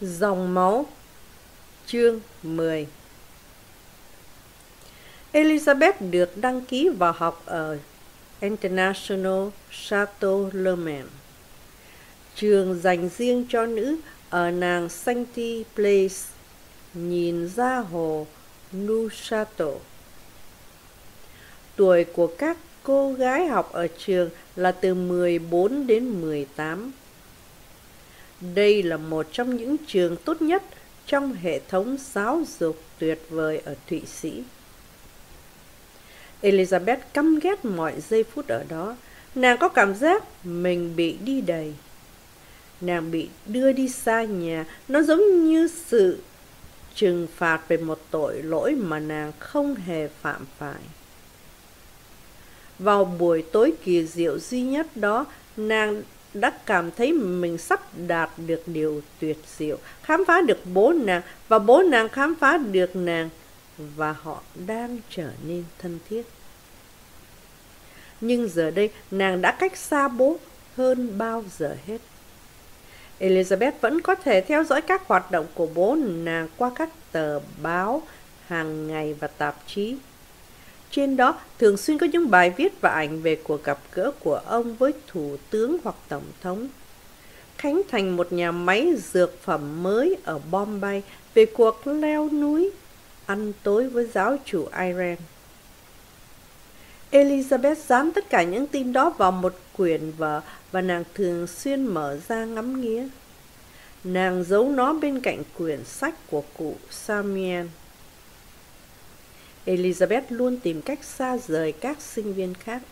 Dòng máu Chương 10 Elizabeth được đăng ký vào học ở International Chateau Le Mans, trường dành riêng cho nữ ở nàng Sancti Place, nhìn ra hồ Neuchâtel. Tuổi của các cô gái học ở trường là từ 14 đến 18. Đây là một trong những trường tốt nhất trong hệ thống giáo dục tuyệt vời ở Thụy Sĩ. Elizabeth căm ghét mọi giây phút ở đó. Nàng có cảm giác mình bị đi đầy. Nàng bị đưa đi xa nhà, nó giống như sự trừng phạt về một tội lỗi mà nàng không hề phạm phải. Vào buổi tối kỳ diệu duy nhất đó, nàng đã cảm thấy mình sắp đạt được điều tuyệt diệu, khám phá được bố nàng và bố nàng khám phá được nàng và họ đang trở nên thân thiết. Nhưng giờ đây nàng đã cách xa bố hơn bao giờ hết. Elizabeth vẫn có thể theo dõi các hoạt động của bố nàng qua các tờ báo hàng ngày và tạp chí. Trên đó thường xuyên có những bài viết và ảnh về cuộc gặp gỡ của ông với thủ tướng hoặc tổng thống. Khánh thành một nhà máy dược phẩm mới ở Bombay về cuộc leo núi, ăn tối với giáo chủ Iran. Elizabeth dán tất cả những tin đó vào một quyển vở và nàng thường xuyên mở ra ngắm nghía. Nàng giấu nó bên cạnh quyển sách của cụ Samuel. Elizabeth luôn tìm cách xa rời các sinh viên khác.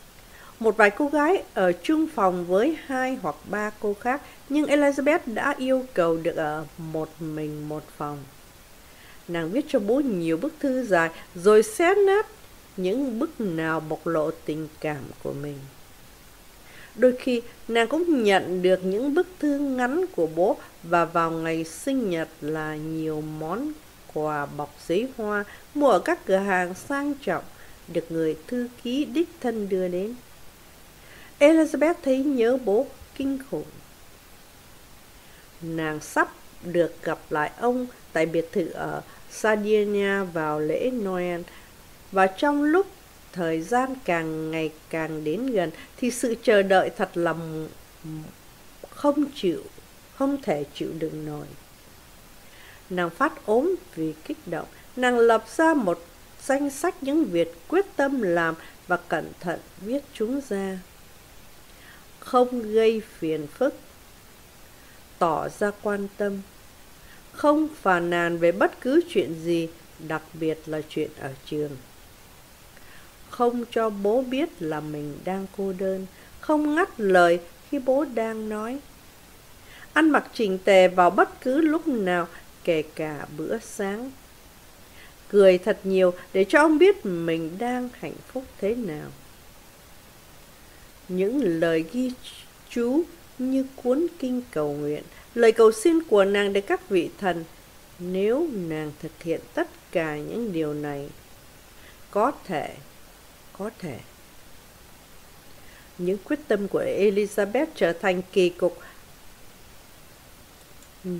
Một vài cô gái ở chung phòng với hai hoặc ba cô khác, nhưng Elizabeth đã yêu cầu được ở một mình một phòng. Nàng viết cho bố nhiều bức thư dài, rồi xé nát những bức nào bộc lộ tình cảm của mình. Đôi khi, nàng cũng nhận được những bức thư ngắn của bố và vào ngày sinh nhật là nhiều món quà bọc giấy hoa mua ở các cửa hàng sang trọng được người thư ký đích thân đưa đến. Elizabeth thấy nhớ bố kinh khủng. Nàng sắp được gặp lại ông tại biệt thự ở Sardinia vào lễ Noel và trong lúc thời gian càng ngày càng đến gần thì sự chờ đợi thật lòng không chịu, không thể chịu đựng nổi. Nàng phát ốm vì kích động, nàng lập ra một danh sách những việc quyết tâm làm và cẩn thận viết chúng ra. Không gây phiền phức, tỏ ra quan tâm, không phàn nàn về bất cứ chuyện gì, đặc biệt là chuyện ở trường. Không cho bố biết là mình đang cô đơn, không ngắt lời khi bố đang nói. Ăn mặc chỉnh tề vào bất cứ lúc nào, kể cả bữa sáng. Cười thật nhiều để cho ông biết mình đang hạnh phúc thế nào. Những lời ghi chú như cuốn kinh cầu nguyện, lời cầu xin của nàng để các vị thần, nếu nàng thực hiện tất cả những điều này, có thể có thể. Những quyết tâm của Elizabeth trở thành kỳ cục. Ừ.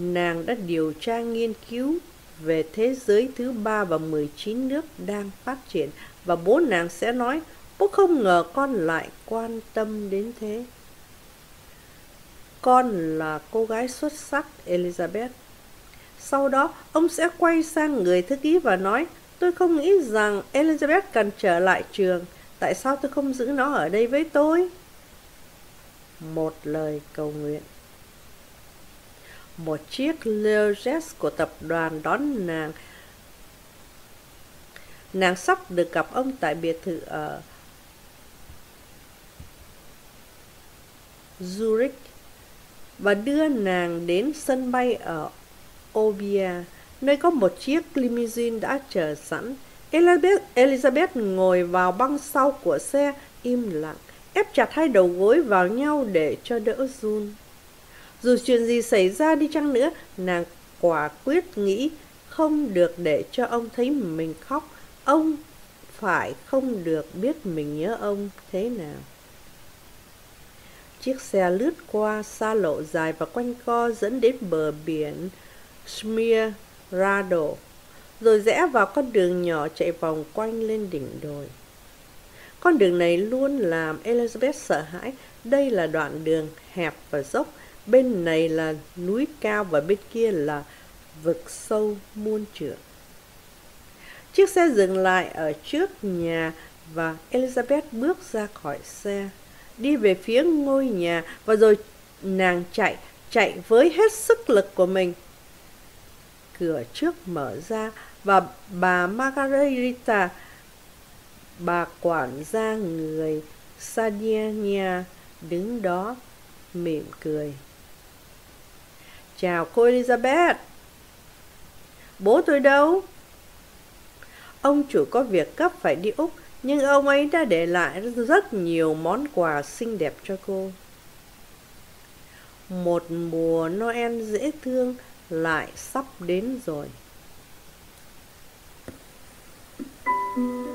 Nàng đã điều tra nghiên cứu về thế giới thứ ba và 19 nước đang phát triển và bố nàng sẽ nói bố không ngờ con lại quan tâm đến thế. Con là cô gái xuất sắc, Elizabeth. Sau đó, ông sẽ quay sang người thư ký và nói, tôi không nghĩ rằng Elizabeth cần trở lại trường. Tại sao tôi không giữ nó ở đây với tôi? Một lời cầu nguyện. Một chiếc Learjet của tập đoàn đón nàng. Nàng sắp được gặp ông tại biệt thự ở Zurich và đưa nàng đến sân bay ở Obia, nơi có một chiếc limousine đã chờ sẵn. Elizabeth, Elizabeth ngồi vào băng sau của xe, im lặng, ép chặt hai đầu gối vào nhau để cho đỡ run. Dù chuyện gì xảy ra đi chăng nữa, nàng quả quyết nghĩ không được để cho ông thấy mình khóc. Ông phải không được biết mình nhớ ông thế nào. Chiếc xe lướt qua xa lộ dài và quanh co dẫn đến bờ biển Smirado, rồi rẽ vào con đường nhỏ chạy vòng quanh lên đỉnh đồi. Con đường này luôn làm Elizabeth sợ hãi. Đây là đoạn đường hẹp và dốc, bên này là núi cao và bên kia là vực sâu muôn trượng. Chiếc xe dừng lại ở trước nhà và Elizabeth bước ra khỏi xe, đi về phía ngôi nhà và rồi nàng chạy, chạy với hết sức lực của mình. Cửa trước mở ra và bà Margarita, bà quản gia người Sardinia đứng đó mỉm cười. Chào cô Elizabeth Bố tôi đâu? Ông chủ có việc cấp phải đi Úc, Nhưng ông ấy đã để lại rất nhiều món quà xinh đẹp cho cô Một mùa Noel dễ thương lại sắp đến rồi Thank you.